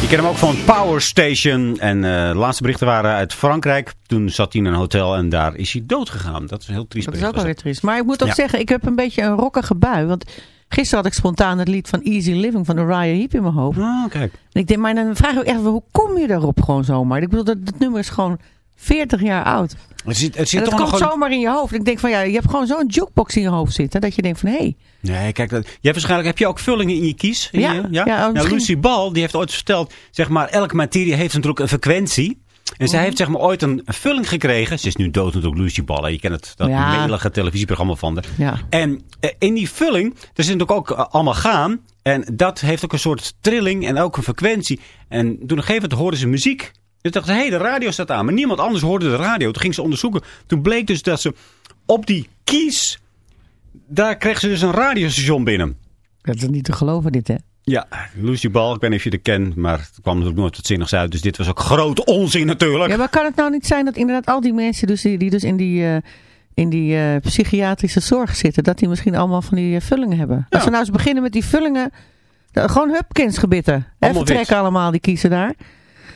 Je kent hem ook van Power Station. En eh, de laatste berichten waren uit Frankrijk. Toen zat hij in een hotel en daar is hij dood gegaan. Dat is een heel triest dat is ook wel weer triest. Maar ik moet ook Ja. zeggen, ik heb een beetje een rockige bui. Want gisteren had ik spontaan het lied van Easy Living van Uriah Heep in mijn hoofd. Oh, kijk. En ik denk, maar dan vraag ik ook echt, hoe kom je daarop gewoon zomaar? Ik bedoel, dat, dat nummer is gewoon 40 jaar oud. Het zit, het zit dat toch komt nog gewoon... zomaar in je hoofd. Ik denk van, ja, je hebt gewoon zo'n jukebox in je hoofd zitten. Dat je denkt van, hé, hey, Nee, kijk, dat, jij hebt waarschijnlijk heb je ook vullingen in je kies. In Ja, je- ja, Nou, misschien- Lucy Ball, die heeft ooit verteld, zeg maar, elke materie heeft natuurlijk een frequentie. En zij heeft zeg maar ooit een vulling gekregen. Ze is nu dood natuurlijk, Lucy Ball. Je kent het, dat Ja. melige televisieprogramma van haar. Ja. En eh, in die vulling, er zit natuurlijk ook eh, allemaal gaan. En dat heeft ook een soort trilling en ook een frequentie. En toen op een gegeven moment hoorden ze muziek. Dus hé, de radio staat aan. Maar niemand anders hoorde de radio. Toen ging ze onderzoeken. Toen bleek dus dat ze op die kies, daar kreeg ze dus een radiostation binnen. dat is niet te geloven dit, hè? Ja, Lucy Ball, ik weet niet of je het kent, maar het kwam natuurlijk nooit tot zinnigs uit. Dus dit was ook grote onzin natuurlijk. Ja, maar kan het nou niet zijn dat inderdaad al die mensen dus die, die dus in die, eh, in die eh, psychiatrische zorg zitten, dat die misschien allemaal van die eh, vullingen hebben? Als we nou eens beginnen met die vullingen, gewoon hupkinsgebitten. Hè, Allemaal vertrekken allemaal, die kiezen daar.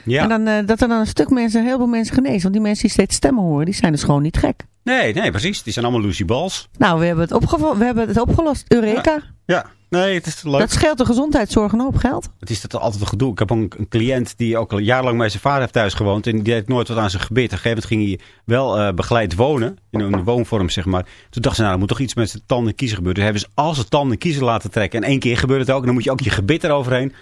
Ja. En dan, eh, dat er dan een stuk mensen, een heleboel mensen genezen. Want die mensen die steeds stemmen horen, die zijn dus gewoon niet gek. Nee, nee, precies. Die zijn allemaal Lucy Balls. Nou, we hebben het, we hebben het opgelost. Eureka. Ja, nee, het is leuk. Dat scheelt de gezondheidszorg een hoop geld. Het is dat altijd een gedoe. Ik heb een, een cliënt die ook al jarenlang bij zijn vader heeft thuis gewoond. En die heeft nooit wat aan zijn gebit. Op een gegeven moment ging hij wel eh, begeleid wonen. In een woonvorm, zeg maar. Toen dacht ze, nou, er moet toch iets met zijn tanden en kiezen gebeuren. Dus hebben ze al zijn tanden en kiezen laten trekken. En één keer gebeurt het ook. En dan moet je ook je gebit eroverheen.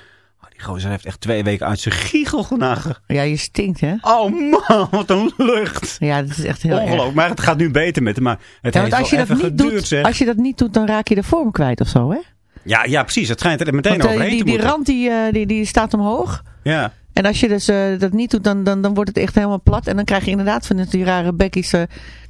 Gozer heeft echt twee weken uit zijn giegel genagen. Ja, je stinkt, hè? Oh man, wat een lucht. Ja, dat is echt heel erg. Ongelooflijk. Maar het gaat nu beter met hem. Maar het Ja, heeft als je, dat niet geduurd, doet, zeg. als je dat niet doet, dan raak je de vorm kwijt of zo, hè? Ja, ja, precies. Het schijnt er meteen Want, eh, overheen die, te die rand die, eh, die, die staat omhoog. Ja. En als je dus eh, dat niet doet, dan, dan, dan wordt het echt helemaal plat. En dan krijg je inderdaad van die rare bekkies...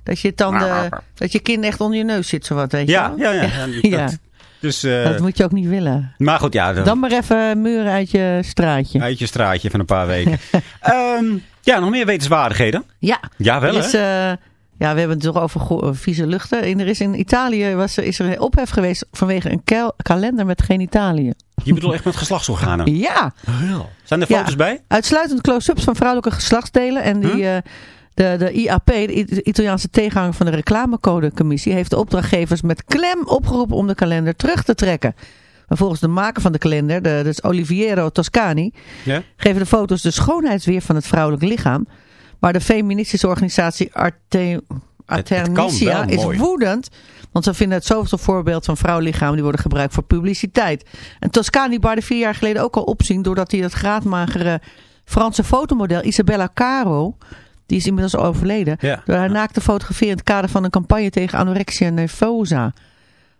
dat je tanden, dat je kin echt onder je neus zit, zowat, weet je Ja, wel? ja, ja. ja, die- Ja. dat- Dus, eh, Dat moet je ook niet willen. maar goed, ja. Dan maar even muren uit je straatje. Uit je straatje van een paar weken. Ehm, ja, nog meer wetenswaardigheden. Ja. Ja, wel Er hè? eh, ja, we hebben het toch over go- vieze luchten. En er is in Italië was, er- is er een ophef geweest vanwege een kalender met genitaliën. Je bedoelt echt met geslachtsorganen. Ja, Zijn er Ja. foto's bij? uitsluitend close-ups van vrouwelijke geslachtsdelen. En die, eh, de, de IAP, de Italiaanse tegenhanger van de reclamecodecommissie, heeft de opdrachtgevers met klem opgeroepen om de kalender terug te trekken. Maar volgens de maker van de kalender, de, dus Oliviero Toscani, Ja. geven de foto's de schoonheidsweer van het vrouwelijk lichaam. Maar de feministische organisatie Arte, Artemisia is mooi. woedend. Want ze vinden het zoveelste voorbeeld van vrouwlichamen die worden gebruikt voor publiciteit. En Toscani baarde vier jaar geleden ook al opzien doordat hij het graadmagere Franse fotomodel Isabella Caro, die is inmiddels overleden, Ja. door haar naakte fotografie in het kader van een campagne tegen anorexia nervosa.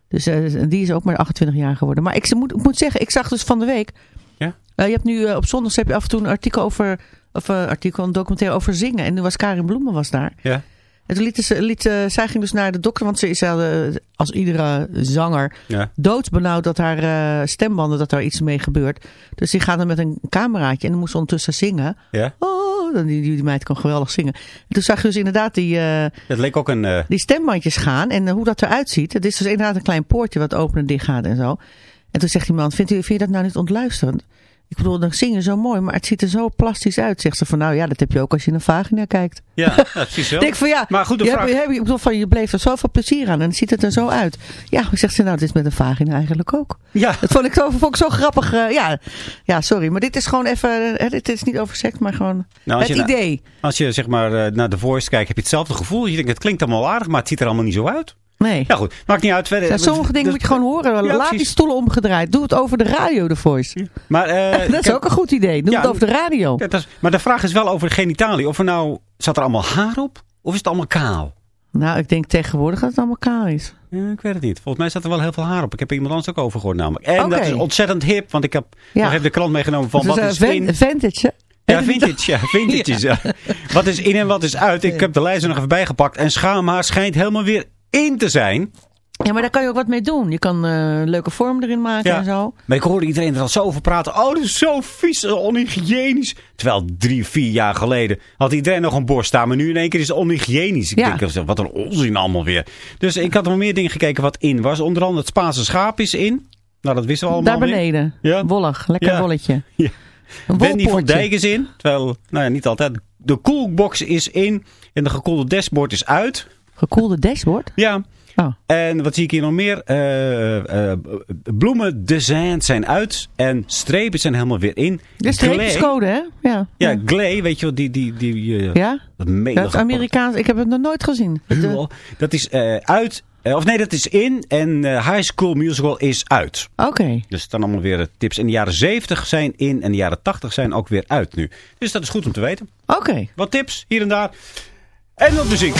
Dus eh, die is ook maar 28 jaar geworden. Maar ik moet, ik moet zeggen, ik zag dus van de week Ja. eh, je hebt nu eh, op zondag heb je af en toe een artikel over, of een artikel, een documentaire over zingen. En nu was Karin Bloemen was daar. Ja. En toen liet ze, liet, zij ging dus naar de dokter, want ze is al, als iedere zanger Ja. doodsbenauwd dat haar stembanden, dat daar iets mee gebeurt. Dus die gaat dan met een cameraatje en dan moest ze ondertussen zingen. Ja. Oh, dan die, die, meid kan geweldig zingen. En toen zag je dus inderdaad die, Het leek ook een... eh, die stembandjes gaan en eh, hoe dat eruit ziet. Het is dus inderdaad een klein poortje wat open en dicht gaat en zo. En toen zegt die man, vindt u, vind je dat nou niet ontluisterend? Ik bedoel, dan zingen zo mooi, maar het ziet er zo plastisch uit. Zegt ze van, nou ja, dat heb je ook als je in een vagina kijkt. ja, ja, precies wel. Ik denk van ja, Maar goed, de je, vraag... hebt, je, ik bedoel van, je bleef er zoveel plezier aan en ziet het er zo uit. Ja, zegt ze, nou, dit is met een vagina eigenlijk ook. Ja. Dat vond ik zo, vond ik zo grappig. eh, ja. ja, sorry, maar dit is gewoon even, eh, dit is niet over seks, maar gewoon Nou, het idee. Als je zeg maar eh, naar The Voice kijkt, heb je hetzelfde gevoel. Je denkt, het klinkt allemaal aardig, maar het ziet er allemaal niet zo uit. Nee. Ja goed, maakt niet uit. Verder, Ja, sommige dingen Dus- moet je gewoon horen. Ja, Laat die stoelen omgedraaid. Doe het over de radio, de voice. Maar, eh, dat is ook een goed idee. Doe het over de radio. Ja, dat is- maar de vraag is wel over de genitalie. Of er nou, zat er allemaal haar op? Of is het allemaal kaal? Nou, ik denk tegenwoordig dat het allemaal kaal is. Ja, ik weet het niet. Volgens mij zat er wel heel veel haar op. Ik heb er iemand anders ook over gehoord namelijk. En dat is ontzettend hip. Want ik heb nog even de krant meegenomen van Dus, wat eh, is in. vintage, hè? Ja, vintage. Ja, vintage ja. Wat is in en wat is uit. Ik heb de lijst er nog even bijgepakt. En schaamhaar schijnt helemaal weer in te zijn. Ja, maar daar kan je ook wat mee doen. Je kan eh, leuke vorm erin maken Ja. en zo. Maar ik hoorde iedereen er al zo over praten. Oh, dat is zo vies onhygiënisch. Terwijl drie, vier jaar geleden had iedereen nog een borst staan. Maar nu in één keer is het onhygiënisch. Ik Ja. denk, wat een onzin allemaal weer. Dus ik had nog meer dingen gekeken wat in was. Onder andere het Spaanse schaap is in. Nou, dat wisten we allemaal Daar beneden. Ja. Wollig. Lekker Ja. bolletje. Ja. Wendy van. Dijk is in. Terwijl, nou ja, niet altijd. De coolbox is in. En de gekoelde dashboard is uit. Gekoelde dashboard. Ja. Oh. En wat zie ik hier nog meer? Eh, bloemen designs zijn uit. En strepen zijn helemaal weer in. De streepjescode, hè? Ja. Ja, Glay, weet je wel, die, die, die, eh, Ja? dat Dat Amerikaans. Ik heb het nog nooit gezien. De-. Dat is uit, of nee, dat is in en High School Musical is uit. Oké. Dus dan allemaal weer tips. En de jaren 70 zijn in en de jaren 80 zijn ook weer uit nu. Dus dat is goed om te weten. Oké. Wat tips hier en daar. En wat muziek.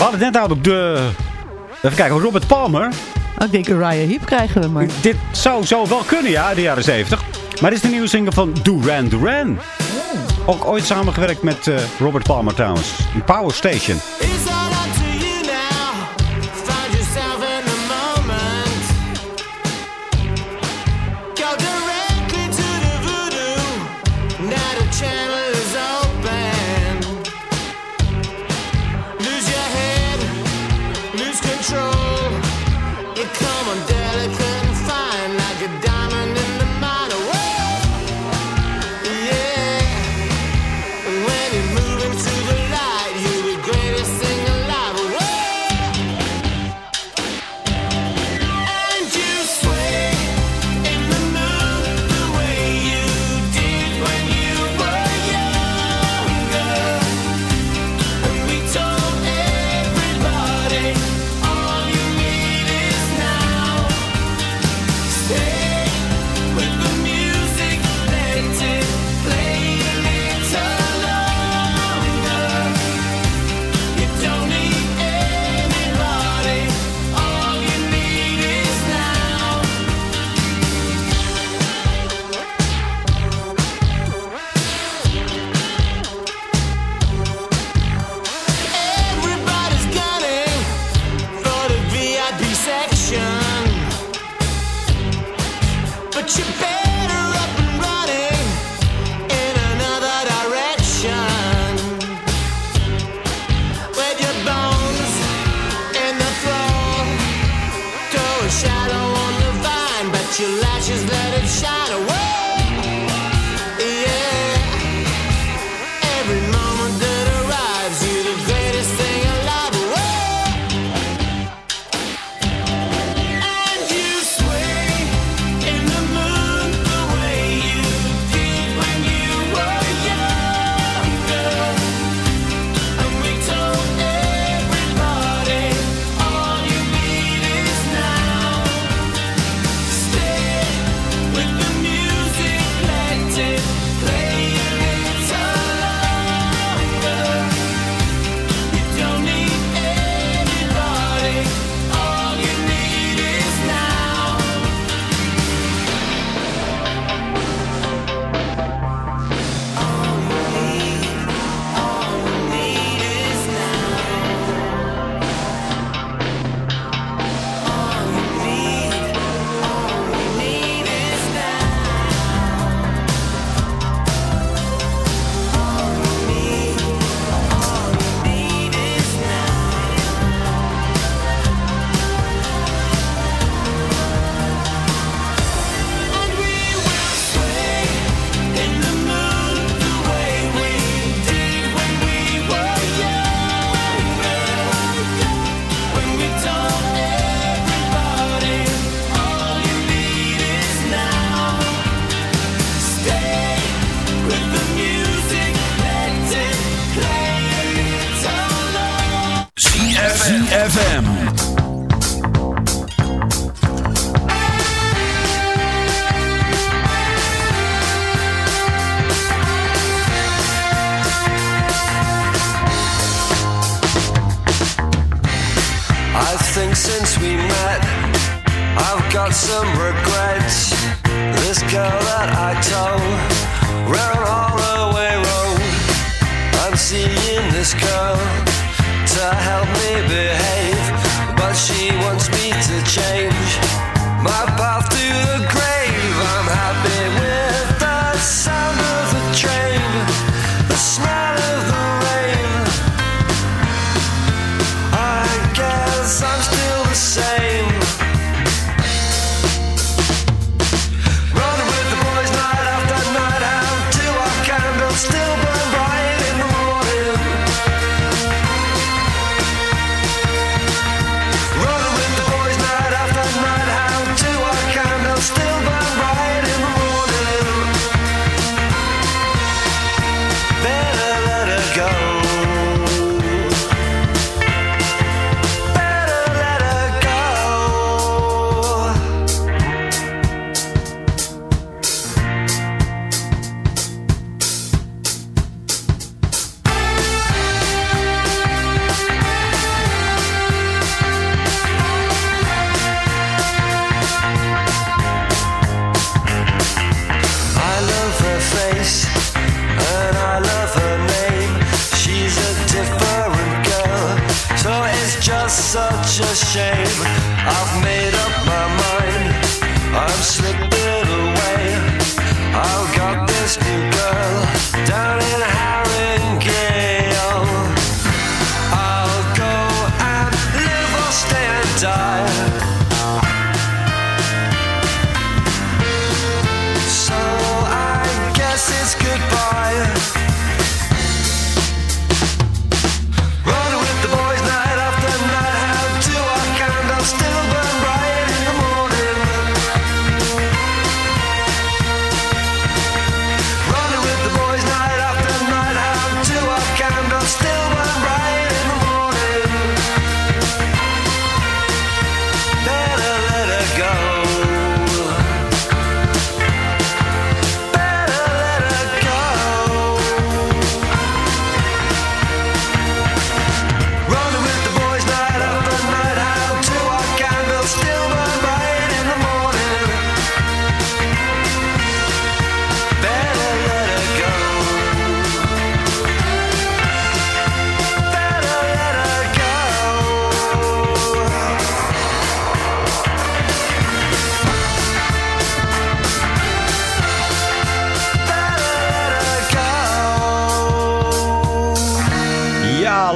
We hadden het net al op de... Even kijken, Robert Palmer. Oh, Ik denk Uriah Heep krijgen we maar. Dit zou zo wel kunnen, ja, in de jaren 70. Maar dit is de nieuwe single van Duran Duran. Ook ooit samengewerkt met eh, Robert Palmer trouwens. In Power Station.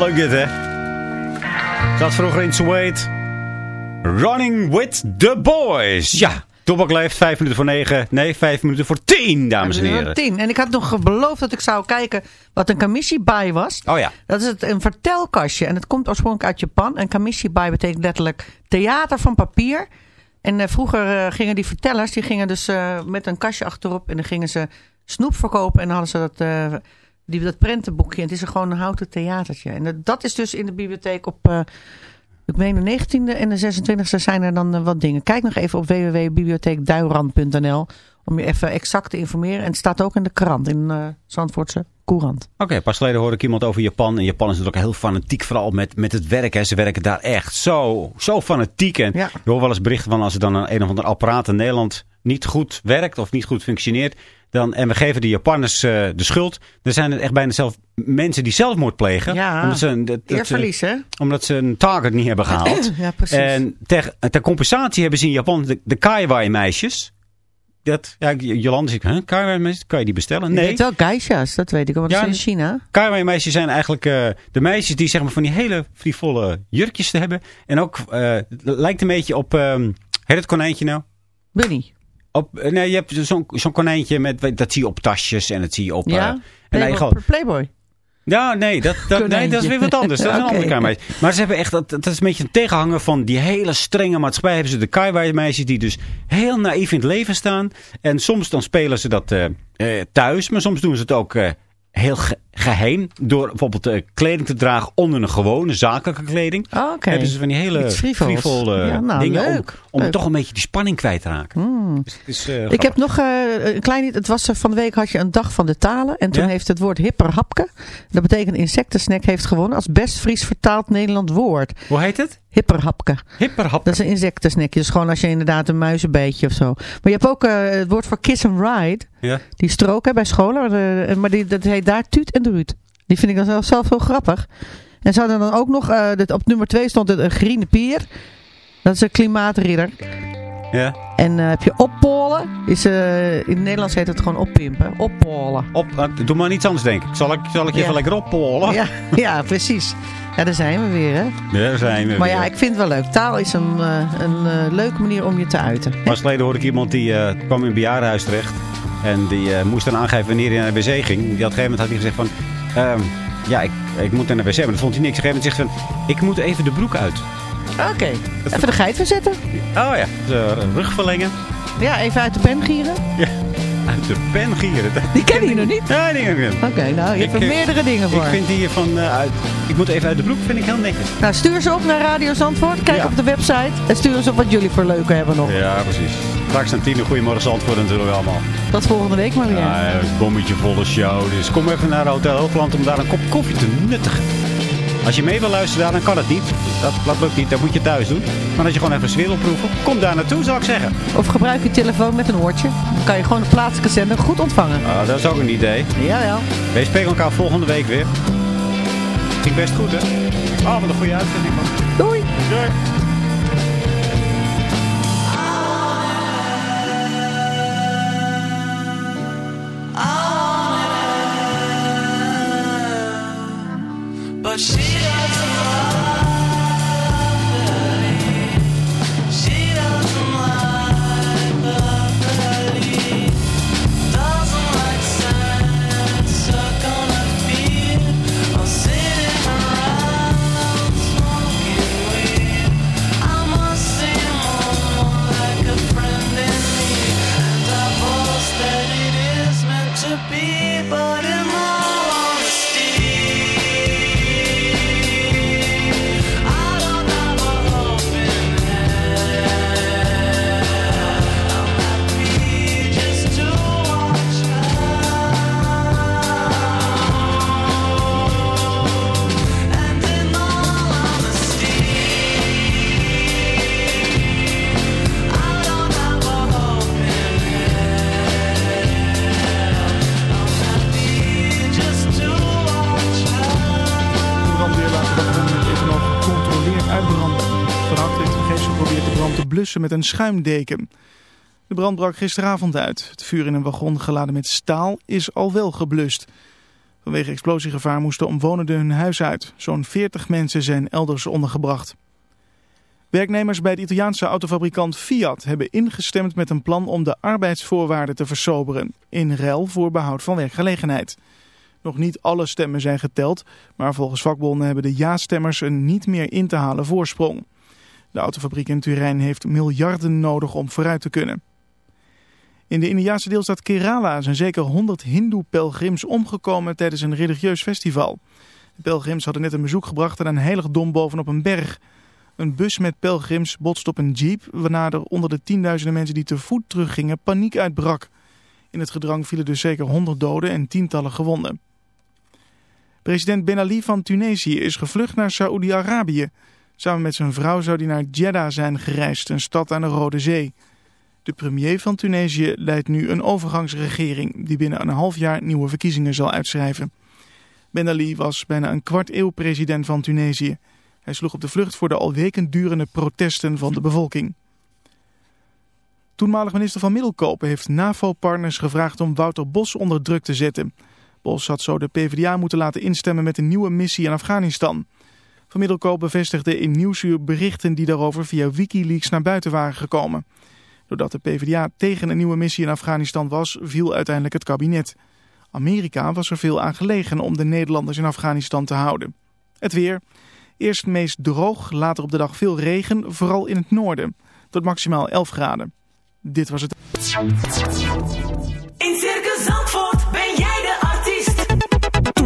Leuk dit, hè? Dat vroeger in Suede. Running with the boys. Ja, Toebak leeft vijf minuten voor negen. Nee, vijf minuten voor tien, dames en heren. Tien. En ik had nog beloofd dat ik zou kijken wat een kamishibai was. Oh ja. Dat is het, een vertelkastje. En het komt oorspronkelijk uit Japan. En kamishibai betekent letterlijk theater van papier. En eh, vroeger eh, gingen die vertellers, die gingen dus eh, met een kastje achterop. En dan gingen ze snoep verkopen. En dan hadden ze dat, die, dat prentenboekje. En het is er gewoon een houten theatertje. En dat- is dus in de bibliotheek op... eh, ik meen de 19e en de 26e zijn er dan eh, wat dingen. Kijk nog even op www.bibliotheekduiran.nl om je even exact te informeren. En het staat ook in de krant, in de Zandvoortse Courant. Oké, pas geleden hoorde ik iemand over Japan. En Japan is natuurlijk heel fanatiek, vooral met, met het werk. Hè. Ze werken daar echt zo, zo fanatiek. En Ja. je hoort wel eens berichten van als er dan een, een of ander apparaat in Nederland niet goed werkt of niet goed functioneert. Dan, en we geven de Japanners eh, de schuld. Dan zijn het echt bijna zelf mensen die zelfmoord plegen. Ja, omdat ze, een- dat- dat hè? omdat ze een target niet hebben gehaald. Ja, precies. En ter, ter compensatie hebben ze in Japan de, de Kaiwai meisjes. Dat, ja, Jolande zegt, huh, meisjes, kan je die bestellen? Nee. weet wel geisha's, dat weet ik. Want dat Ja, is in China. Kaiwai meisjes zijn eigenlijk eh, de meisjes die zeg maar van die hele frivole jurkjes te hebben. En ook, het lijkt een beetje op, heet het konijntje nou? Bunny. Op, eh, nee, je hebt zo'n zo'n konijntje met, dat zie je op tasjes en dat zie je op... Ja? en Playboy. eigenlijk- Playboy. Ja, nee dat, dat, nee, dat is weer wat anders. Dat is een andere Kaiwai. Maar ze hebben echt, dat, dat is een beetje een tegenhanger van die hele strenge maatschappij. Hebben ze de Kaiwai meisjes die dus heel naïef in het leven staan. En soms dan spelen ze dat eh, eh, thuis, maar soms doen ze het ook eh, heel geheim. Door bijvoorbeeld eh, kleding te dragen onder een gewone zakelijke kleding. Oh, Oké. Hebben ze van die hele frivole Ja, nou, dingen om, leuk. om Leuk. toch een beetje die spanning kwijt te raken. Dus het is, eh, Ik heb nog een klein. Het was van de week had je een dag van de talen. En toen Ja? heeft het woord hipperhapke. Dat betekent insectensnack heeft gewonnen als best Fries vertaald Nederland woord. Hoe heet het? Hipperhapke. Hipperhap. Dat is een insectensnackje. Dus gewoon als je inderdaad een muizenbeetje of zo. Maar je hebt ook het woord voor kiss and ride. Ja. Die strook hè, bij scholen. maar die, dat heet daar tuut en Die vind ik dan zelf, zelf heel grappig. En ze hadden dan ook nog, eh, dit, op nummer 2 stond het een groene pier. Dat is een klimaatridder. Ja. En eh, heb je oppolen. Is, eh, in het Nederlands heet het gewoon oppimpen. Oppolen. Op, eh, doe maar iets anders denk ik. Zal ik, zal ik je Ja. even lekker oppolen? Ja, ja, precies. Ja, daar zijn we weer, hè. Daar zijn we Maar weer. ja, ik vind het wel leuk. Taal is een, eh, een eh, leuke manier om je te uiten. Pas geleden hoorde ik iemand die eh, kwam in een bejaardenhuis terecht. En die eh, moest dan aangeven wanneer hij naar de wc ging. Die had, op een gegeven moment had hij gezegd van... ehm, ja, ik, ik moet naar de wc. Maar dat vond hij niks. Op een gegeven moment zegt van... Ik moet even de broek uit. Oké. Even de geit verzetten. Oh ja. De rug verlengen. Ja, even uit de pen gieren. Ja. Uit de pen gieren. Die ken je nog niet. Ja, die ken ik niet. Oké, nou, je Ik, hebt er eh, meerdere dingen voor. Ik vind die van... eh, uit, ik moet even uit de broek. Vind ik heel netjes. Nou, stuur ze op naar Radio Zandvoort. Kijk Ja. op de website. En stuur eens op wat jullie voor leuke hebben nog. Ja, precies. Straks aan tien. Goedemorgen Zandvoort natuurlijk allemaal. Tot volgende week maar weer. Ja, een bommetje volle show. Dus kom even naar Hotel Hoogland om daar een kop koffie te nuttigen. Als je mee wil luisteren daar, dan kan het niet. Dat, dat lukt niet, dat moet je thuis doen. Maar als je gewoon even sfeer wil proeven, kom daar naartoe zou ik zeggen. Of gebruik je telefoon met een oortje. Dan kan je gewoon de plaatselijke zender goed ontvangen. Ah, dat is ook een idee. Jawel. Wij spreken elkaar volgende week weer. Ging best goed, hè? Oh, wat een goede uitzending, man. Doei. Doei. Just love. Met een schuimdeken. De brand brak gisteravond uit. Het vuur in een wagon geladen met staal is al wel geblust. Vanwege explosiegevaar moesten omwonenden hun huis uit. Zo'n 40 mensen zijn elders ondergebracht. Werknemers bij de Italiaanse autofabrikant Fiat hebben ingestemd met een plan om de arbeidsvoorwaarden te versoberen. In ruil voor behoud van werkgelegenheid. Nog niet alle stemmen zijn geteld, maar volgens vakbonden hebben de ja-stemmers een niet meer in te halen voorsprong. De autofabriek in Turijn heeft miljarden nodig om vooruit te kunnen. In de Indiaanse deelstaat Kerala zijn zeker 100 hindoe-pelgrims omgekomen tijdens een religieus festival. De pelgrims hadden net een bezoek gebracht aan een heiligdom bovenop een berg. Een bus met pelgrims botst op een jeep, waarna er onder de tienduizenden mensen die te voet teruggingen paniek uitbrak. In het gedrang vielen dus zeker 100 doden en tientallen gewonden. President Ben Ali van Tunesië is gevlucht naar Saoedi-Arabië. Samen met zijn vrouw zou hij naar Jeddah zijn gereisd, een stad aan de Rode Zee. De premier van Tunesië leidt nu een overgangsregering die binnen een half jaar nieuwe verkiezingen zal uitschrijven. Ben Ali was bijna een kwart eeuw president van Tunesië. Hij sloeg op de vlucht voor de al weken durende protesten van de bevolking. Toenmalig minister van Middelkopen heeft NAVO-partners gevraagd om Wouter Bos onder druk te zetten. Bos had zo de PvdA moeten laten instemmen met een nieuwe missie in Afghanistan. Middelkoop bevestigde in Nieuwsuur berichten die daarover via Wikileaks naar buiten waren gekomen. Doordat de PvdA tegen een nieuwe missie in Afghanistan was, viel uiteindelijk het kabinet. Amerika was er veel aan gelegen om de Nederlanders in Afghanistan te houden. Het weer. Eerst meest droog, later op de dag veel regen, vooral in het noorden. Tot maximaal 11 graden. Dit was het. In Circus